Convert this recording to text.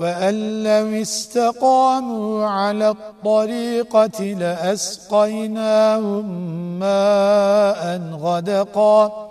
وأن لو استقاموا على الطريقة لأسقيناهم ماء غدقا